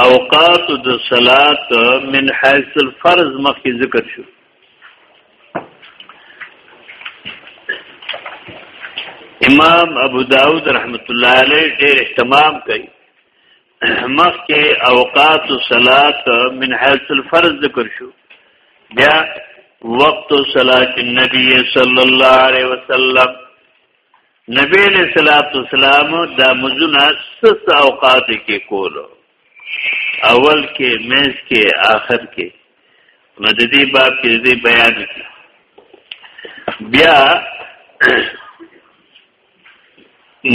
اوقات د صلات من حيث الفرض مخکې ذکر شو امام ابو داود رحمت الله علیه ډېر اهتمام کوي مخکې اوقات الصلات من حيث الفرض ذکر شو بیا وقت صلات النبي صلی الله علیه وسلم نبی علیہ الصلوۃ والسلام دا مزونه ست اوقات کې کولو اول کې میز کې آخر کې نو د دې باب کې دې بیان کې بیا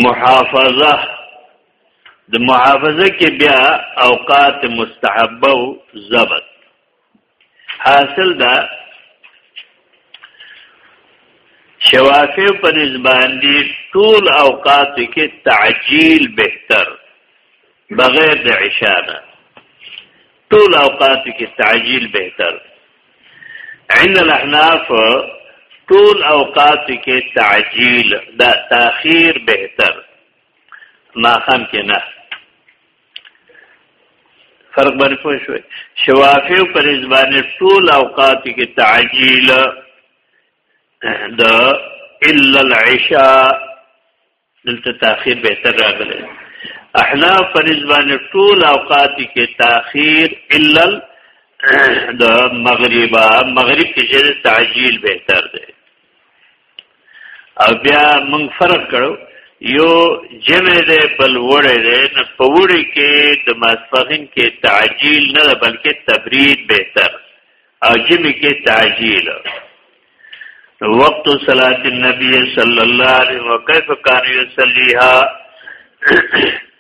محافظه د محافظه کې بیا اوقات مستحبه او ضبط حاصل دا شوافی په نسبان دي ټول اوقات کې تعجیل بهتر بغیر د عشاء نه ټول اوقات کې تعجیل بهتر عند الاحناف ټول اوقات کې تعجیل دا تاخير بهتر ما خام کې نه فرق باندې پوه شوي شوافی او پریز باندې ټول اوقات کې تعجیل د الا العشاء دلته تاخير بهتر راغلی احناف پریز باندې ټول اوقات کې تاخير الا د مغربا مغرب کې تعجیل بهتر دی او بیا موږ فرق کړو یو جمع دی بل وړی دی نه په وړی کې د ماسپخین کې تعجیل نه ده بلکې تبرید بهتر او جمع کې تعجیل وقت صلاة النبی صلی الله علیه وکیف کان یصلیها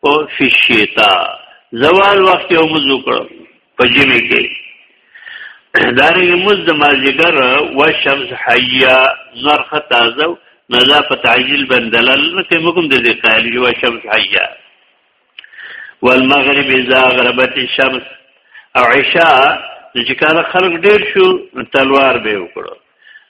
او فی الشیطا زوال وخت یو مزو کړ په جمی کې دارنګ مز د مازیګر و شمس حیا نرخ تازه نزا په تعجیل بندلل نه کې مګم د دې قال و شمس حیا والمغرب اذا غربت الشمس او عشاء چې کله خلق ډیر شو تلوار به وکړو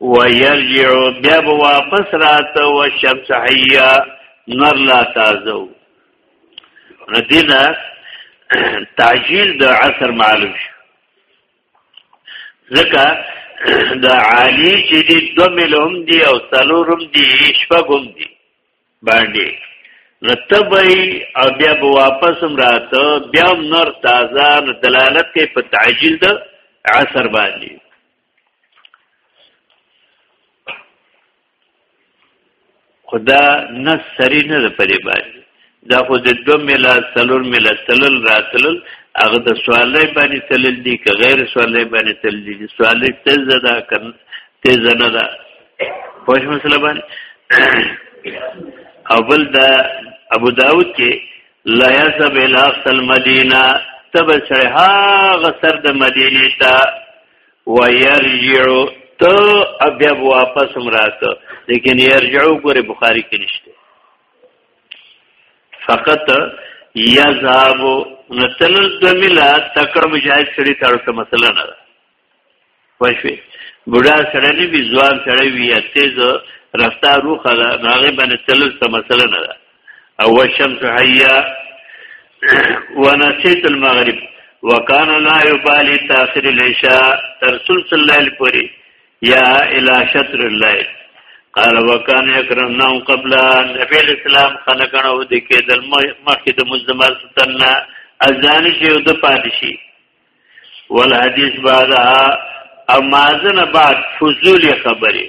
ويرجع بیا به واپس راته و شمس حیا نور لا تازه و ندینا تعجیل د عصر معلوم شو ځکه د عالی چې دی دو ملهم دی او سلورم دی شپږم دی باندې رتبای او بیا به واپس هم راته بیا هم نور تازه دلالت کوي په تعجیل د عصر باندې خدا نه سری نه ده پرې باندې دا خو د دو ملا سلور ملا تلل راتلل هغه د سوالې باندې تلل دي که غیر سوالې باندې تلل دي سوالې تیز ده کن تیز نه ده پوه مسله باندې اول دا ابو داود کې لا يذهب الى اقصى المدينه تب سره هغه سر د مدینه ته ويرجعو ته بیا واپس مراته لیکن يرجعو ګوره بخاری کې نشته فقط يذهب نتل دملا تکړه مجاهد سړي تړته مسله نه ده واښوي بوډا سره نه وی ځوان سره وی تیز رفتار روخه نه هغه باندې تل څه مسله نه ده او والشمس حيا ونسيت المغرب وکان لا يبالي تاخير العشاء تر ثلث الليل پوری یا الى شطر الليل قال وکان يكرمنا قبل نبي الاسلام خلقنا ودي کېدل مخکې د مزمر ستنه ازان شي او د پادشي والحديث بعدها او مازنه بعد فضول خبره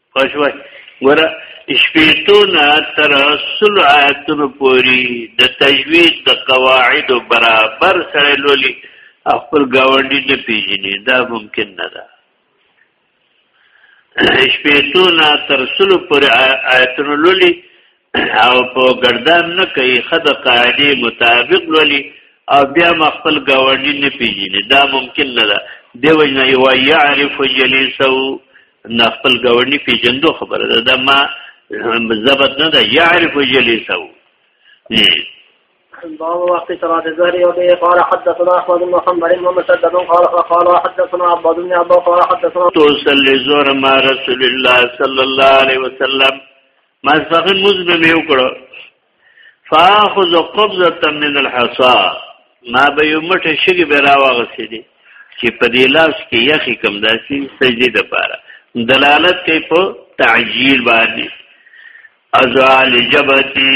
پښوی ګوره شپېتونه تر سل آیتونو پوری د تجوید د قواعد برابر سره لولي خپل گاونډي نه پیژني دا ممکن نه ده شپېتونه تر سل پوری آیتونو لولي او په ګردان نه کوي خد قاعده مطابق ولي او بیا ما خپل گاونډي نه پیژني دا ممکن نه ده دی وجنه یو یعرف جلیسو نه خپل گاونډي پیژندو خبره ده دا ما ضبط نه ده یعرف جلیسو باب وقت صلاة الظهر وبه قال حدثنا أحمد بن محمد ومسدد قال قال حدثنا عباد بن عباد قال حدثنا توصل لزور ما رسول الله صلى الله عليه وسلم ماسپخین موز به مې وکړو فاخذ قبضه من الحصا ما به یو مټه شګې به راوغسې دي چې په دې لاس کې یخې کم داسي سجدي د پاره دلالت کوي په تعجیل باندې ازال جبتی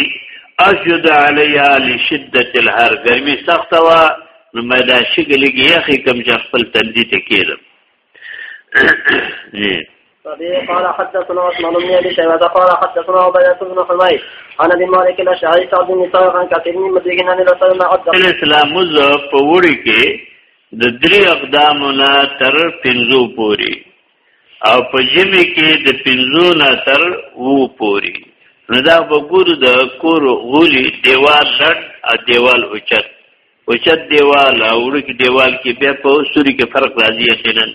اسجد علیها لشدت الحر ګرمي سخت وا نو ما دا شګې لګي یخې کم چې خپل تندې ته کېدم جی وبه قال حدثنا عثمان بن ابي شيبه قال حدثنا عبيده بن حميد عن ابي مالك الاشعري سعد بن سعد عن كثير من مدركين عن رسول الله عبد الاسلام مز په وړي کې د درې اقدامو نه تر پنځو پوري او په جمی کې د پنځو نه تر وو پوري نو دا وګورو د کور غولي دیوال لړ او دیوال اوچت اوچت دیوال او ورک دیوال کې بیا په سوري کې فرق راځي یقینا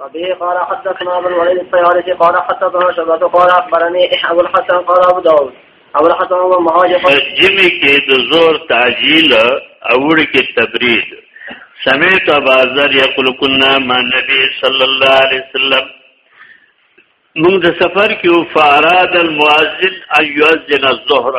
وبه قال حدثنا ابو الوليد الطيارسي قال حدثنا شعبة قال اخبرني ابو الحسن قال ابو داود ابو الحسن هو مهاجر جمع کې د زور تعجیل او ورک تبرید سمعت بازار یقول كنا مع النبي صلى الله عليه وسلم موږ د سفر کې فاراد المؤذن ايؤذن الظهر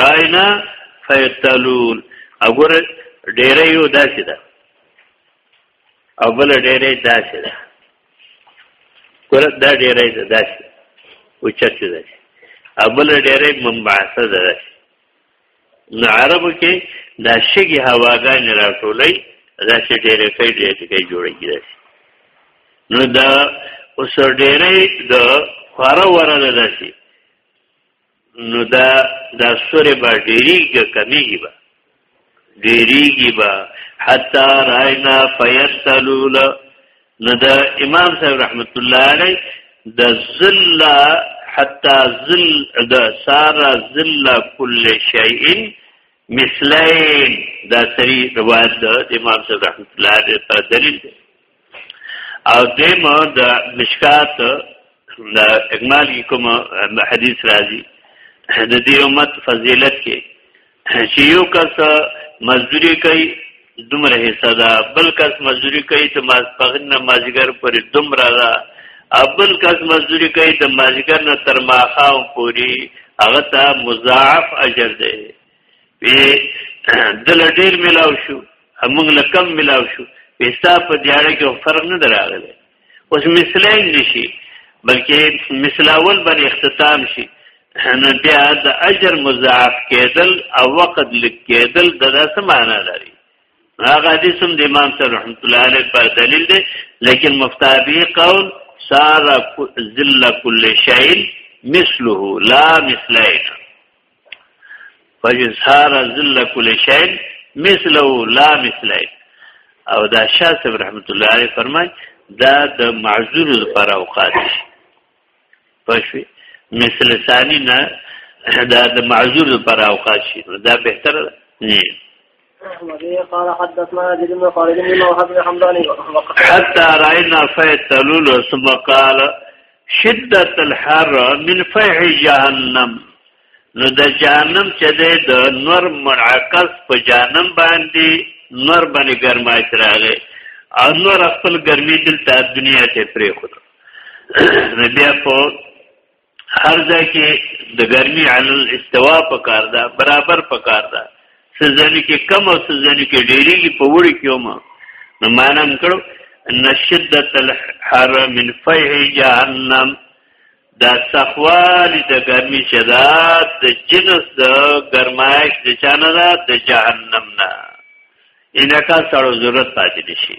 راینا فیتلون اگر ډیره یو داسې ده او بل ډیره داسې ده کله دا ډیره ده داسې او چته ده او بل ډیره منبعثه ده نو عربو کې دا شګي هواګان راټولې دا چې ډیره کوي ډیره کوي جوړې کیږي نو دا اوس ډیره د خره ورنه ده نو دا دا سورې به ډېریږي کمیږي به ډېریږي به حتا راینا فیصلول نو دا امام صاحب رحمت الله علی د ذل حتا ذل د سارا ذل کل شیء مثلین دا سری روایت د امام صاحب رحمت الله علیه پر دلیل دی او دیم د مشکات د اکمال کی کوم حدیث راځي د دې امت فضیلت کې چې یو کس مزدوری کوي دومره حصہ ده بل کس مزدوری کوي ته ماسپغن نه مازیګر پورې دومره ده ابل کس مزدوری کوي د مازیګر نه تر ماخام پورې هغه ته مضاعف اجر دی وی دل ډیر ملاو شو موږ له کم ملاو شو وستا په دیاره کې فرق نه دراغله اوس مثلین نشي بلکې مثلاول باندې اختتام شي نو بیا د اجر مضاعف کېدل او وقت لک کېدل د داسې معنا لري هغه حدیث هم د امام صاحب رحمت الله علیه پر دلیل دی لیکن مفتابی قول سارا ذل کل شیء مثله لا مثلیه فجسار ذل کل شین مثله لا مثله او دا شاسب رحمت الله علیه فرمای دا د معذور پر اوقات پښوی مثل ثانی نه دا د معذور پر اوقات شي دا بهتره نه قال حدثنا يزيد بن خالد بن وهب بن حمدان حتى راينا فيت تلول ثم قال شدت الحر من فيح جهنم نو د جهنم چې د نور منعکس په جهنم باندې نور باندې ګرمای تراغه او نور خپل ګرمي دلته دنیا ته پرې خو بیا په هر ځای کې د ګرمي عل الاستوا په کار ده برابر په کار ده سزنی کې کم او سزنی کې ډېریږي په وړي کې هم نو مانم کړو ان شدت الحر من فیح جهنم دا سخوالی د ګرمي چې دا د جنس د ګرمایش د چانه دا د جهنم نه انکا سره ضرورت پاتې شي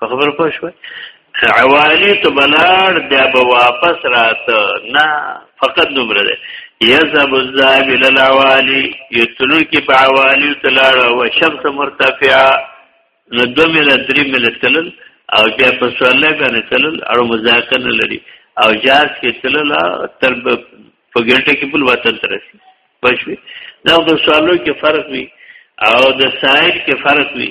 په خبر پوه شوي حوالی ته بلار بیا به واپس راته نه فقط دومره ده یذهب الذهب الى العوالی یتلون کی په عوالی تلار او شمس مرتفعه نو دو مل درې مل تلل او بیا په سواله باندې تلل او مذاکره لري او جاز کې تلل تر په ګټه کې بل وطن ترسي پښوی دا په سوالو کې فرق وي او د سایر کې فرق وي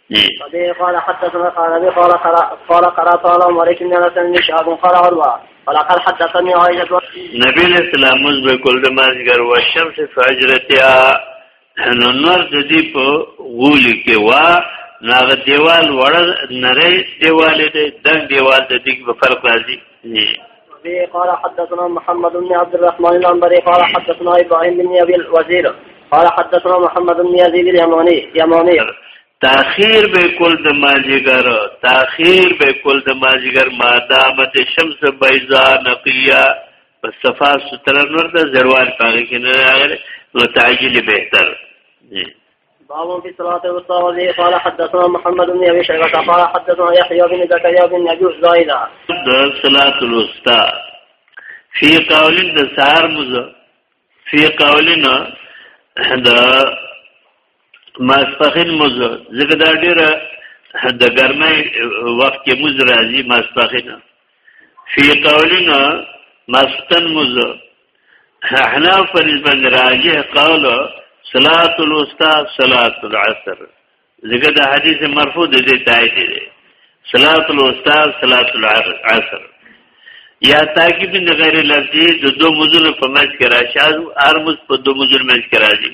وبه قال حدثنا قال ابي قال قال قرات على عمر بن انس بن شهاب قال عروه ولقد حدثني عائشه نبی اسلام مز به کول د مازګر او شمس فجرتیا نو نور د دې په غولي کې وا ناغه دیوال وړ نری دیوال دی دنګ دیوال د دې په فرق راځي به قال حدثنا محمد بن عبد الرحمن العنبري قال حدثنا ابراهيم بن ابي الوزير قال حدثنا محمد بن يزيد اليماني يماني تاخير به کول د ماجګر تاخير به کول د ماجګر مادامت شمس بيضا نقيه په صفا ستر نور د زروال پاره کې نه راغله نو تعجیل بهتر دی باب في الصلاة الوسطى وزي قال حدثنا محمد بن أبي شيبة قال حدثنا يحيى بن زكريا بن أبي زايدة الصلاة الوسطى في قول د سهار مز في قولنا د ماسپخین مز زګدا ډیره د ګرمۍ وخت کې مز راځي ماسپخین فی قولنا مستن مز احناف پر نسبت راجح قول صلاة الوسطى صلاة العصر ذکر دا حدیث مرفوع دی دی تایید دی صلاة الوسطى صلاة العصر یا تاکید د غیر لفظي د دو مزل په منځ کې راشاد ارمز په دو مزل منځ کې راځي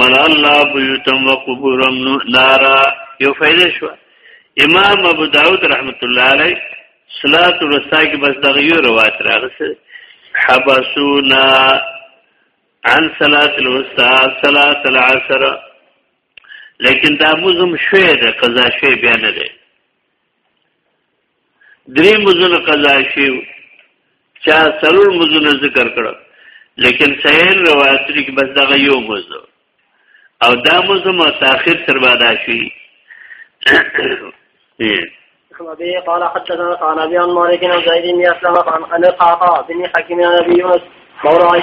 مل الله بيوتم وقبورم نارا یو فائدہ شو امام ابو داود رحمت الله علی صلات الرسا کې بس دغه یو روایت راغسه حبسونا عن صلات الوسطى صلات العصر لیکن دا موزم شوی ده قضا شوی بیا نه ده درې مزونه قضا شي چا سرور مزونه ذکر کړو لیکن صحیح روایت لري کې بس دغه یو مزو او دا مزو متأخر تر بادا شي وبه قال حدثنا عن ابي عن مالك عن زيد بن اسلم عن انس بن حكيم عن ابي يونس مولى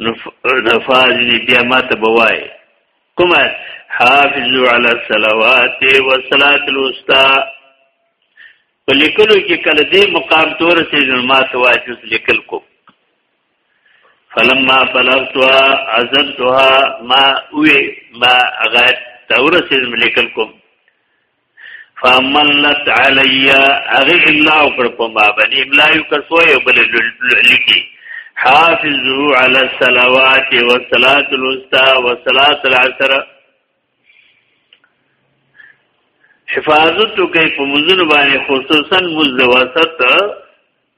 نفاذ دی بیا ما ته بوای کوم حافظو علی الصلوات و صلات الوسطا په لیکلو کې کله دې مقام تور سي نو ما ته واجب لیکل کو فلما بلغتها عزمتها ما وی ما غات تور سي لیکل کوم فمنت علی اغه املا وکړ په ما باندې املا یو کسو یو بل لکی حافظو علی الصلوات والصلاه الوسطى والصلاه العصر حفاظت کوي په مزن باندې خصوصا مزوسط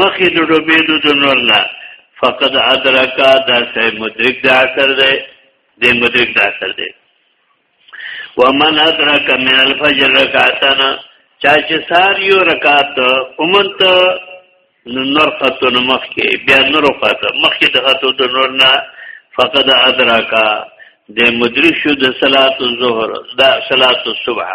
مخې د ډوبېدو د نور نه فقد ادرکا دا سه مدرک د اثر دی د مدرک د اثر دی ومن ادرک من الفجر رکعتن چا چې سار یو رکعت اومنت نور خطو نو مخ کې بیا نور خطو مخ کې د خطو د نور نه فقد ادرکا د مدرک شو د صلات الظهر د صلات الصبح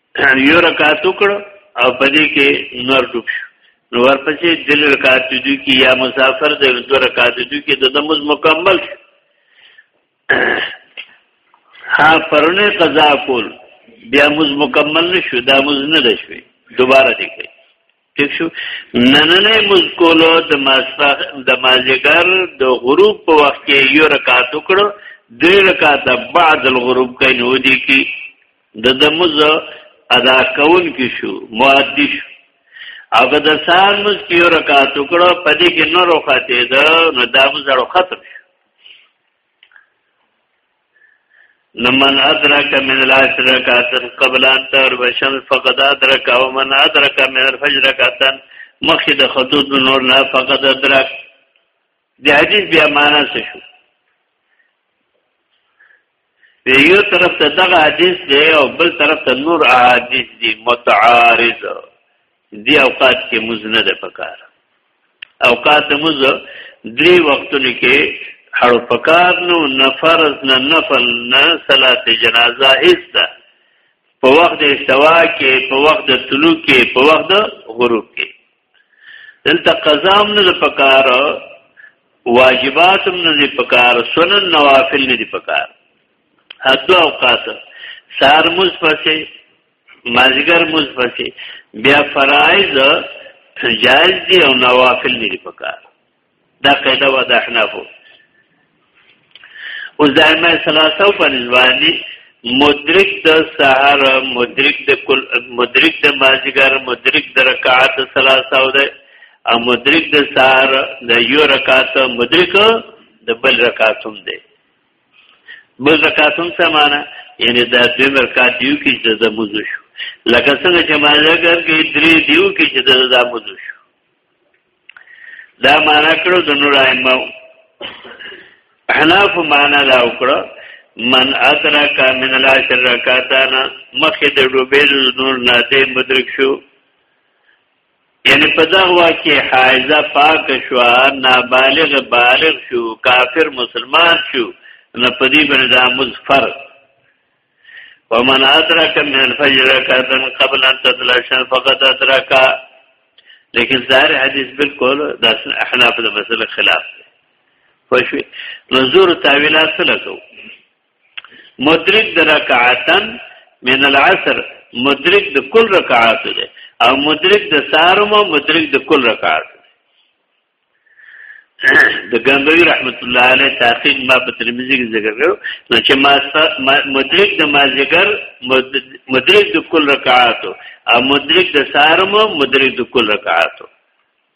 یو رکعت وکړ او په دې کې نور ډوب شو نو ورپسې دل رکعت دي کې یا مسافر د دوه رکعت دي کې د دمز مکمل شو ها پرونه قضا کول بیا مز مکمل نشو دا مز نه دشوي دوباره دي کوي ټیک شو نننې موږ کولو د ماسپخ د مازیګر د غروب په وخت کې یو رکعت وکړو درې رکعاته بعد الغروب کوي نو دي کې د دمز ادا کول کې شو مؤدی شو او که د سار مز کې یو رکعت وکړو په دې کې نور وخته ده نو دا مزړو ختم شو لمن ادرک من العصر رکعتا قبل ان تغرب الشمس فقد ادرک او من ادرک من الفجر رکعتا مخی د خطوط نور نه فقد ادرک د حدیث بیا معنا څه شو په یو طرف ته دغه حدیث دی او بل طرف ته نور احادیث دي متعارض دی اوقات کې موز نه ده پکار اوقات د موز درې وختونو کې هړو پکار نو نفرز نه نفل نه صلات جنازه هیڅ ده په وخت د استوا کې په وخت د طلوع کې په وخت د غروب کې دلته قضا هم نه پکار واجبات هم نه پکار سنن نوافل نه پکار حد اوقات سار مز پسې مازیګر موز پسې بیا فرایض جایز دي او نوافل نه دي پکار دا قاعده و د احنافو اوس د ائمه ثلاثه په نسباني مدرک د سحر مدرک د کل مدرک د مازیګر مدرک د رکعات ثلاثه او د او مدرک د سار د یو رکعت مدرک د بل رکعت هم دی بل رکعت هم سمانه یعنی دا دویم رکعت دیو کې چې د موضوع شو لکه څنګه چې مازګر کې درې دیو کې چې د موضوع شو دا معنا کړو د نور ائمه حناف معنا دا وکړه من ادرک من العشر رکعتانا مخې د ډوبېل نور نه دې مدرک شو یعنی په دغه وخت کې حایزه پاک شو نابالغ بالغ شو کافر مسلمان شو نه پدی باندې د امز فرض ومن ادرک من الفجر رکعتن قبل ان تطلع الشمس فقد ادرک لیکن ظاهر حدیث بالکل د احناف د مسله خلاف دی فشوی نظر تعویلات سره کوو مدرک د رکعاتن من العصر مدرک د کل رکعات دی او مدرک د سارم او مدرک د کل رکعات د ګنگوی رحمت الله علیه تحقیق ما په ترمذی کې ذکر کړو نو چې ما مدرک د مازیګر مدرک د کل رکعات او مدرک د سارم او مدرک د کل رکعات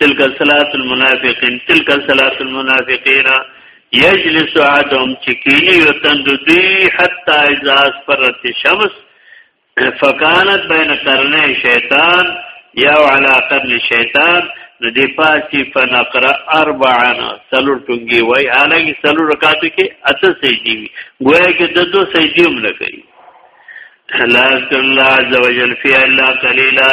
تلک صلات المنافقین تلک صلات المنافقین یجلس عدم چکینی یتند دی حتی اذا اسفرت شمس فکانت بین قرنه شیطان یا علا قرن شیطان نو دی پاسی فنقرا اربعانا سلور ټنګي وای حالانکه سلور رکعاتو کې اته سجدي وي ګویا کې د دو سجدي هم نه کوي لا الله عز وجل فی الله قلیلا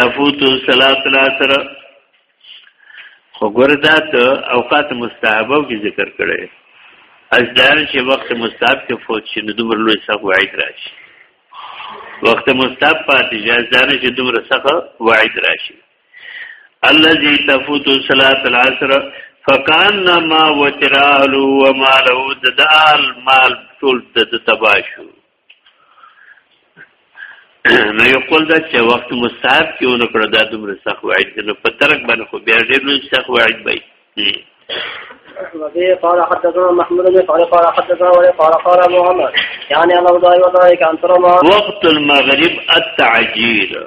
تفوت الصلاه العصر خو ګوردا ته اوقات مستحبه کې ذکر کړي اجدار چې وخت مستحب کې فوت شي نو دومره لوی څه وعید راشي وخت مستحب پاتې جزدار چې دومره څه وعید راشي الذي تفوت الصلاه العصر فکان ما وترالو وما له دال مال ټول د تباشو نو یو قول دا چې وخت مستحب کې ونه کړ دا دومره سخت وعید نو په ترک باندې خو بیا ډېر لوی سخت وعید وي وفيه قال حدثنا محمود بن قال قال حدثنا ولي قال قال محمد يعني انا وضعي وضعي كان ترى وقت المغرب التعجيل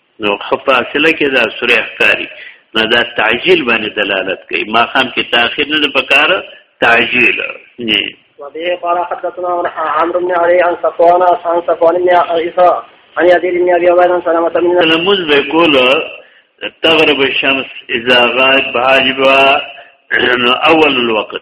نو خفاصله کې دا سوره احکاری نو دا تعجیل باندې دلالت کوي ما خام کې تاخير نه پکاره تعجیل نه وبه قال حدثنا عمرو بن علي عن صفوان عن صفوان بن عيسى عن يزيد بن ابي عبيد عن سلمة بن لمز بيقول تغرب الشمس اذا غاب حاجبها اول الوقت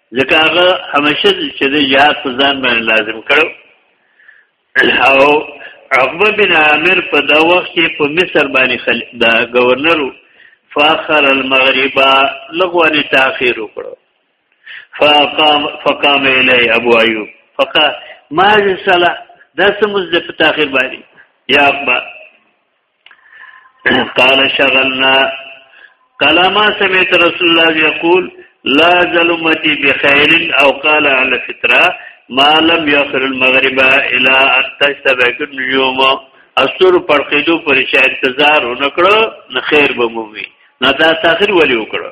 ځکه هغه همیشه چې د جهاد په ځان باندې لازم کړو او عقبه بن عامر په دا وخت کې په مصر باندې خل... دا گورنرو فاخر المغرب لغواني تاخير وکړو فقام فقام الی ابو ایوب فقا ما صلا داسمز د تاخير باندې یا عقبه قال شغلنا قال ما سمعت رسول الله يقول لا ظلمتي بخير او قال على الفطره ما لم يخر المغرب الى ان تستبق النجوم استور پر خېدو پر انتظار ونکړو نه خیر به مومي نه دا تاخير ولي وکړو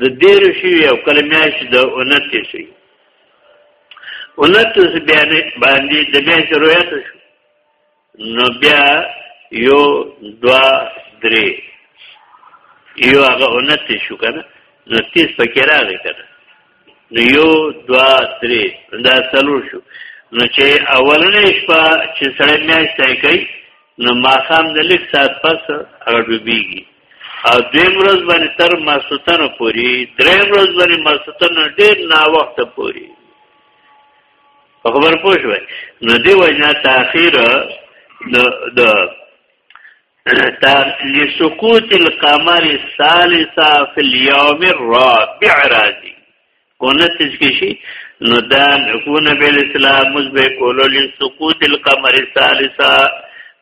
د دیر شي او کله میاش د اونت شي اونت څه بیان باندې د میاش روایت شو نو بیا یو دوا درې یو هغه اونت شو کنه نو تیس پکې راغی کنه نو یو دوا درې دا څلور شو نو چې اولنې شپه چې سړی میاش ته کوي نو ماخام د لیک سات پس اړوبېږي او دویم ورځ باندې تر ماسوتنه پوری دریم ورځ باندې ماسوتنه ډیر نا وخت پوری خبر پوه شوي نو دی وجنا تاخير د د لسقوط القمر الثالثه في اليوم الرابع راځي کونه تشکی شي نو دا کون بیل اسلام مزبه کولو لسقوط القمر الثالثه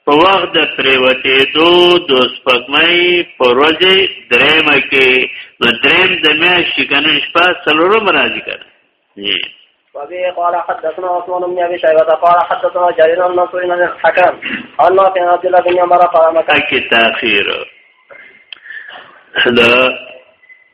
په وخت د پریوتی دو د سپګمې پروځي درېم کې نو درېم د مې شګنې شپه څلورم راځي کړه وبه قال حدثنا عثمان بن ابي شيبه قال حدثنا جرير بن منصور بن الحكم عن نافع عن عبد الله بن عمر قال مكه تاخير هذا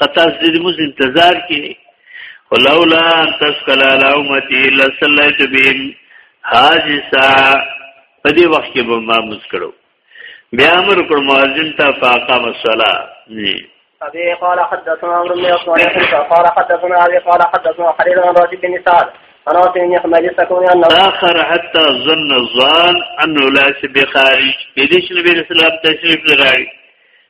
قطاس دې موږ انتظار کې ولولا ان تسکل علی امتی لصلیت بهم حاجسا په دې وخت کې به ما موږ کړو بیا امر کړ مؤذن ته فاقام الصلاه نه أبي قال حدثنا عمرو بن عثمان قال حدثنا أبي قال حدثنا خليل بن راشد بن سعد أنا أتمنى يحمل سكوني أنه آخر حتى ظن الظان أنه لا بخارج يديش النبي صلى الله عليه وسلم تشريف لغاري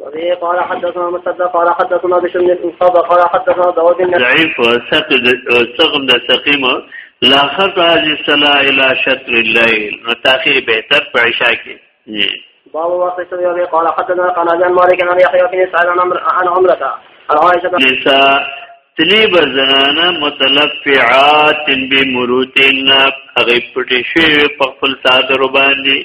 وبه قال حدثنا مسدد قال حدثنا بشر بن صبا قال حدثنا داود بن ضعيف سقم ده سقيمه لا خط هذه الصلاه الى شطر الليل متاخير بهتر په عشاء کې باب وقت السوي قال حدثنا قال جان مالك عن يحيى بن سعيد عن عمرو عن عمرته عن عائشه نساء تلیب زنانا متلفعات بمروتین اغیب پټی شوی په خپل صادر باندې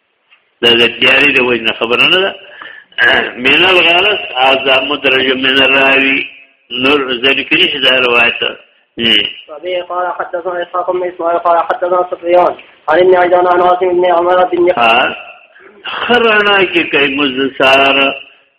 دا د تیاری د وجه نه خبره نه ده من الغلس هذا مدرج من الراوي نور ذلك ليش ده روايته وبه قال حدثنا اسحاق بن اسماعيل قال حدثنا سفيان عن ابن عجلان عن عاصم بن عمر بن خرنا کې کوي مزسار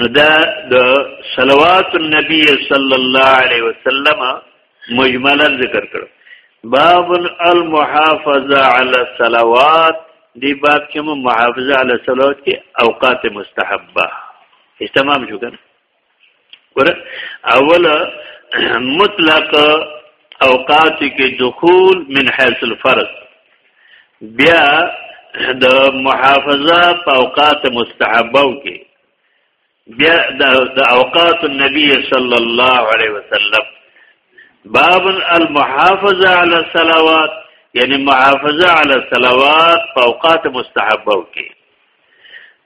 نو دا د صلوات النبی صلی الله علیه وسلم مجملا ذکر کړ باب المحافظه علی الصلوات دی باب کې مو محافظه علی الصلوات کې اوقات مستحبه اهتمام شو کنه ور اول مطلق اوقات کې دخول من حيث الفرض بیا د محافظه په اوقات مستحبه کې بیا د اوقات النبي صلی الله علیه وسلم باب المحافظه علی الصلوات یعنی محافظه علی الصلوات په اوقات مستحبه کې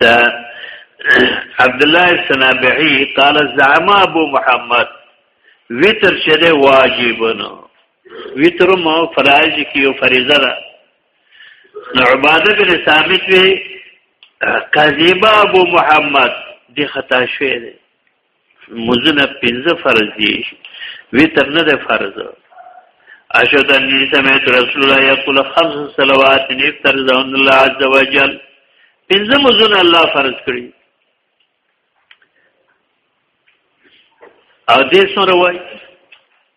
دا عبد الله السنابحي قال زعم ابو محمد وتر شده واجب نو وتر مو فرائض کې یو فریضه ده نو عباده بن ثابت وی قذیب ابو محمد دی خطا شوی دی مزونه پنځه فرض دي ویتر نه ده فرض اشهد ان سمعت رسول الله یقول خمس صلوات افترض ان الله عز وجل پنځه مزونه الله فرض کړی او دې سره وای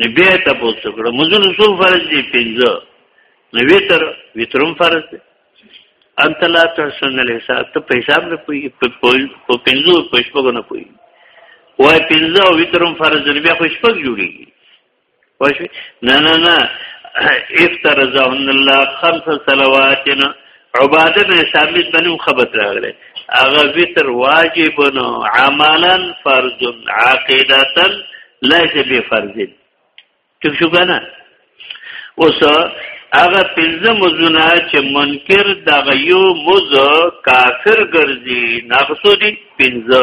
نو بیا ته پوس کړه مزل سو فرض دی پنځه نو ویتر ویترم فرض دی انت لا تحسن الحساب ته په حساب نه پوي په پنځو په شپږو نه پوي وای پنځه او ویترم فرض دی بیا خو شپږ جوړیږي واش نه نه نه افترضهن الله خمس صلواتنا عباده بن ثابت بنم خبت راغلی هغه وتر واجب نو عملا فرض عقیدتا ليس بفرض څه شو کنه اوس هغه پنځه مزونه چې منکر دغه یو مز کافر ګرځي نقصو دي پنځه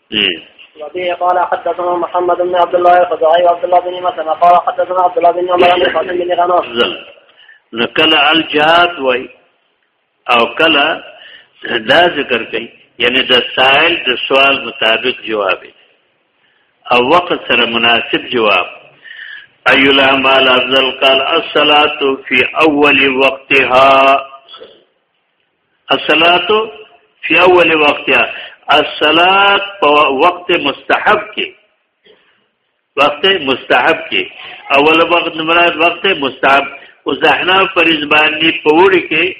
وبه قال حدثنا محمد بن عبد الله الخزاعي وعبد الله بن مسلم قال حدثنا عبد الله بن عمر بن قاسم بن غنوش نو کله الجهاد وای او کله دا ذکر کوي یعنی د سائل د سوال مطابق جواب او وقت سره مناسب جواب ایو الاعمال افضل قال الصلاه فی اول وقتها الصلات فی اول وقتها الصلات په وخت مستحب کې وخت مستحب کې اول وخت مراد وخت مستحب او زحنا فریض باندې پوری کې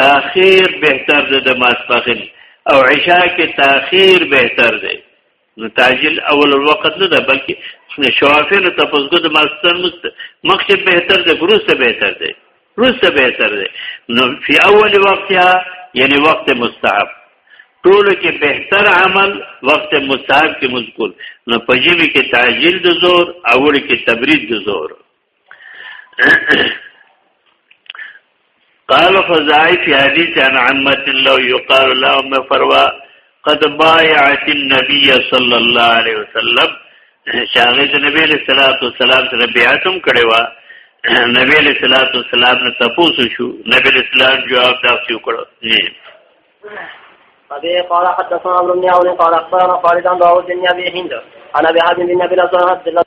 تاخير بهتر ده د ماسپخین او عشاء کې تاخير بهتر ده نو تعجیل اول الوقت نه ده بلکې شوافی له تفسګو د ماستر مست مخکې بهتر ده ګروسه بهتر ده ګروسه بهتر ده نو فی اول وقتها یعنی وقت مستحب ټول کې بهتر عمل وقت مستحب کې مذکور نو پجمی کې تعجیل د زور اول کې تبرید د زور قال فزائی فی حدیث عن عمت اللہ یقال اللہ ام فروا قد بایعت النبی صلی اللہ علیہ وسلم شاغت نبی علیہ الصلوۃ والسلام سره بیعتم کړي وا نبی علیہ الصلوۃ والسلام نه تاسو شو نبی علیہ السلام جواب داسې وکړو جی ابي قال حدثنا عمرو بن عون قال اخبرنا خالد عن داوود بن ابي هند انا بهاد بن ابي الاسود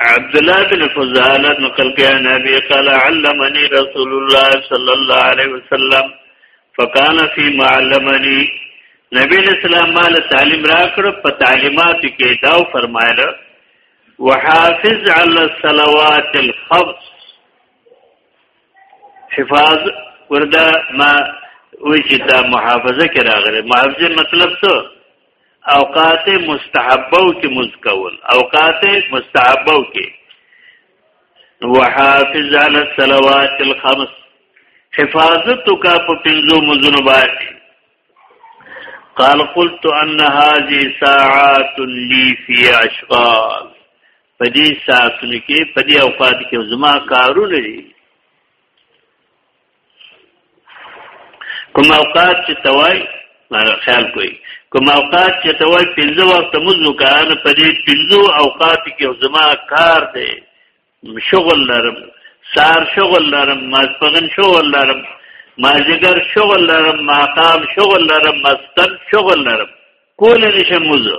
عبد الله بن فضالة نقل کیا نبی قال علمني رسول الله صلى الله عليه وسلم فكان فيما علمني نبی اسلام مال تعلیم را کړ په تعلیمات کې دا فرمایله وحافظ على الصلوات الخمس حفاظ وردا ما وی چې دا محافظه کې راغله محافظه مطلب څه اوقات مستحبو کې مزکول اوقات مستحبو کې وحافظ علی الصلوات الخمس حفاظت کا په پنځو مزونو باندې قال قلت ان هذه ساعات لي في اشغال پدې ساعتونو کې پدې اوقات کې زما کارونه دي کوم اوقات چې توای خیال کوي کوم اوقات چې توای پنځه وخت مزو کان په دې پنځو اوقات کې زما کار دی شغل لرم سار شغل لرم ماسپغن شغل لرم مازیګر شغل لرم ماقام شغل لرم مستن شغل لرم کول نشم مزو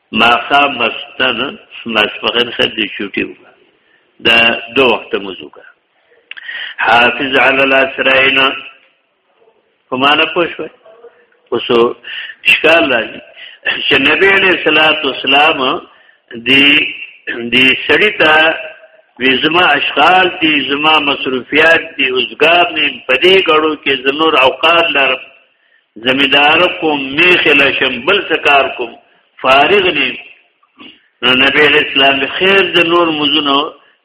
ماخا مستن ماسپخین خیر دی چوټي وکړه دا دو وخت مزوګه حافظ علی الاسرائیل کومانه پوښوي اوس اشکال راځي چې نبی علیہ الصلوۃ والسلام دی دی سړی ته وی زما اشغال دي زما مصروفیات دي اوسګار نه پدې غړو کې زنور اوقات لرم زمیدار کوم میخل شم بل سکار کوم فارغ نیم نو نبی علیہ السلام خیر د نور مزونو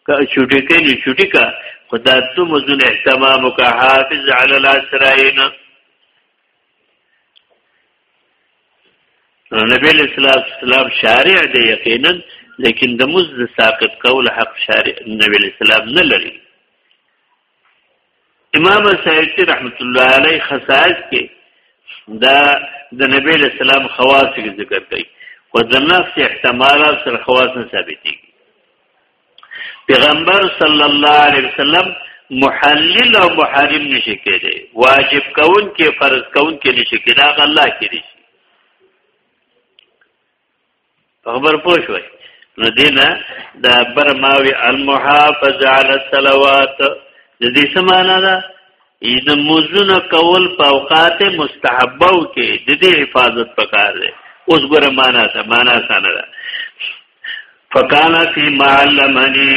کا چټی کینی چټی کا خدا تو مزون اهتمام کا حافظ علی الاسرائیل نو نبی علیہ السلام شارع دی یقینا لیکن د مز ساقط قول حق شارع نبی علیہ السلام نه لري امام سیوطی رحمت الله علیه خصائص کې دا د نبی له سلام خواص کې ذکر کوي خو د نفس احتمالات سره خواص نه ثابتېږي پیغمبر صلی الله علیه وسلم محلل او محرم نشي کېدی واجب کون کې فرض کون کې نشي کېدی هغه الله کې دی خبر پوه شوي نو دینه دا برماوی المحافظ علی الصلوات د دې سمانه ده د موزونه کول په اوقات مستحبو کې د دې حفاظت پکار دی اوس ګره معنا ته معنا سره ده فکانا فی معلمنی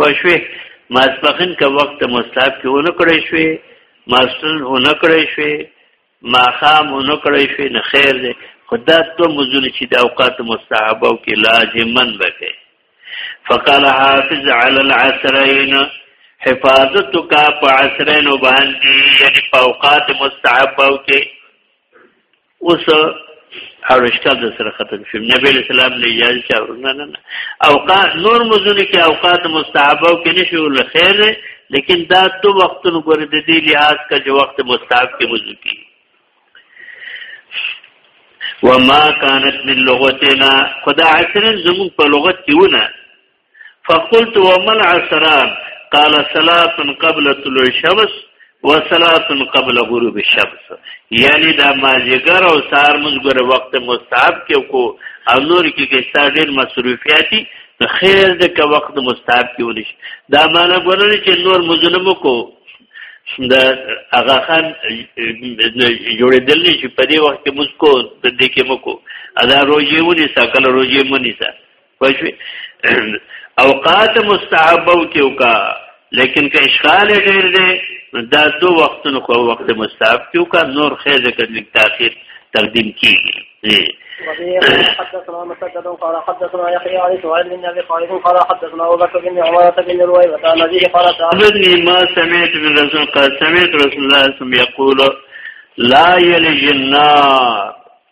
پښوی ماسپخین که وخت مستحب کې ونه کړی شوی ماسن ونه کړی شوی ماخام ونه کړی شوی نه خیر دی خدا ته مزور چې د اوقات مستحب او کې لازمن وکړي فقال حافظ على العصرين حفاظت کا په عصرین باندې یعنی په اوقات مستحب او کې اوس اوشکل د سره ختم شو نبی اسلام له اجازه چا نه نه اوقات نور مزونه کې اوقات مستحب او کې نشو له خیر لیکن دا دو وختونو ګورې د دې لحاظ کا چې وخت مستحب کې مزو کې وما كانت من لغتنا خدا عصر زمون په لغت کې ونه فقلت ومن عصران قال صلاه قبل طلوع الشمس وصلاه قبل غروب الشمس یعنی دا ماجګر او سار مزګر وخت مستحب کې کو او نور کې کې ستا ډیر مصروفیاتي خیر دې کا وخت مستحب کې ونش دا معنا ګورل چې نور مظلوم کو دا هغه خان جوړېدل نه چې په دې وخت کې مسکو د دې کې مکو ادا روزي ونی سا کله روزي مونی سا پښوی اوقات مستحب او کیو کا لیکن که اشغال ډیر دی دا دو وختونو خو وخت مستحب کیو کا نور خیر ذکر لیک تاخير تقدیم کیږي حدثنا مسدد قال حدثنا يحيى عن سعيد بن ابي خالد قال حدثنا ابو بكر بن عمارة بن رويبة عن ابيه قال سألني ما سمعت من رسول قال سمعت رسول الله صلى الله عليه وسلم يقول لا يلج النار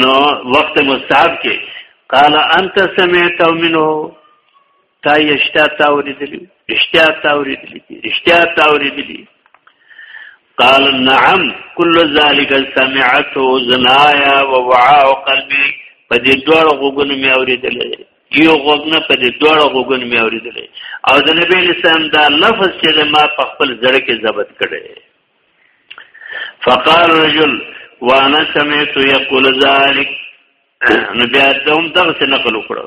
نو وخت مستحب کې قال انت سمعت منه تا یشتا تا ورېدلی اشتیا تا ورېدلی اشتیا تا ورېدلی قال نعم كل ذلك سمعته زنايا ووعاء قلبي په دې دوړ غوګونو مې اورېدلې یو غوګنه په دې دوړ غوګونو مې اورېدلې او د نبی اسلام دا لفظ چې ما په خپل زړه کې ضبط کړي فقال رجل وانا سمعت يقول ذلك نو بیا دوم دغه څه نقل وکړو